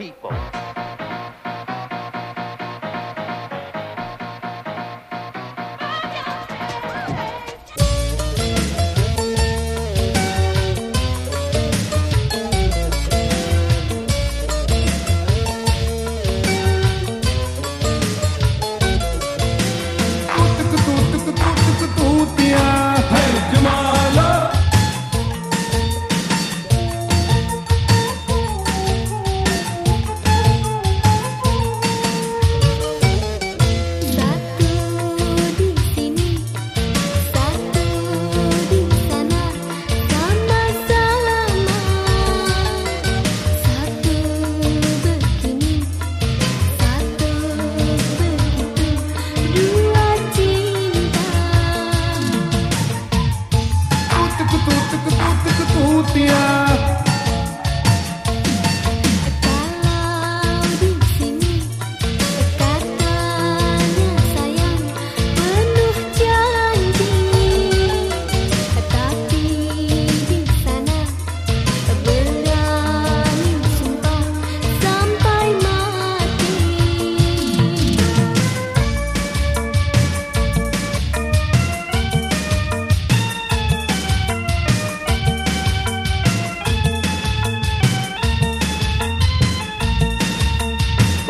people.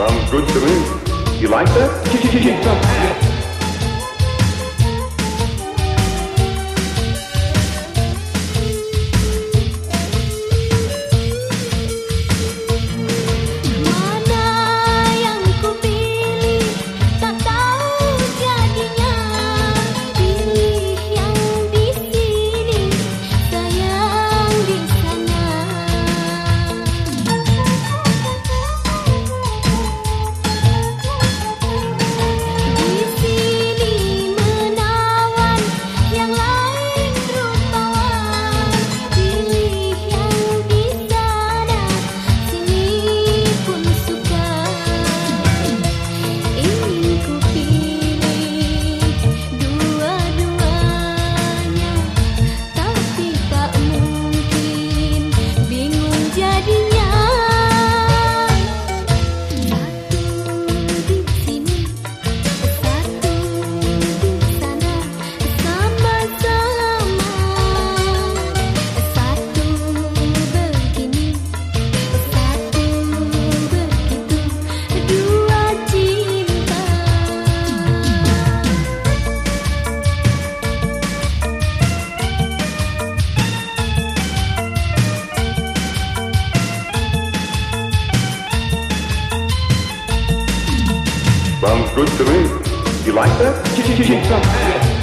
Sounds good to me. You like that? Sounds good to me. You like that?